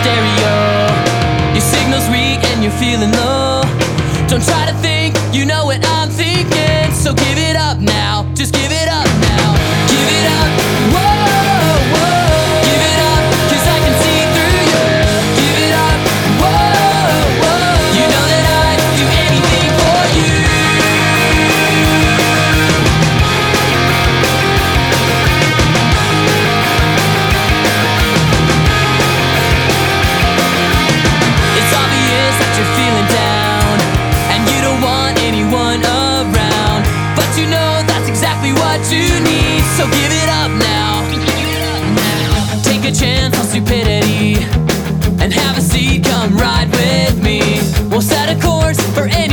stereo. Your signal's weak and you're feeling low. Don't try to think, you know what I'm thinking. So give it up now. You're feeling down And you don't want anyone around. But you know that's exactly what you need So give it up now. Take a chance on stupidity And have a seat, come ride with me. We'll set a course for anywhere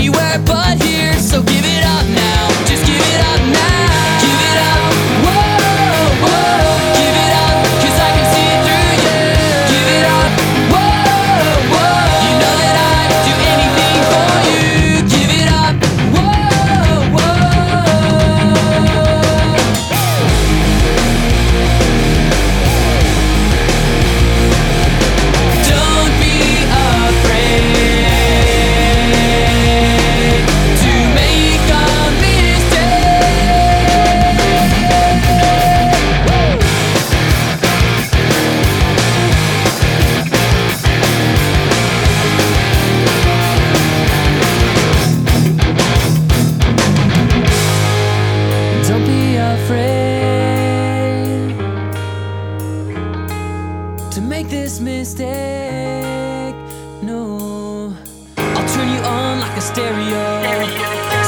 this mistake. No, I'll turn you on like a stereo.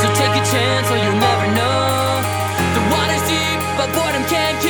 So take a chance or you'll never know. The water's deep, but boredom can't kill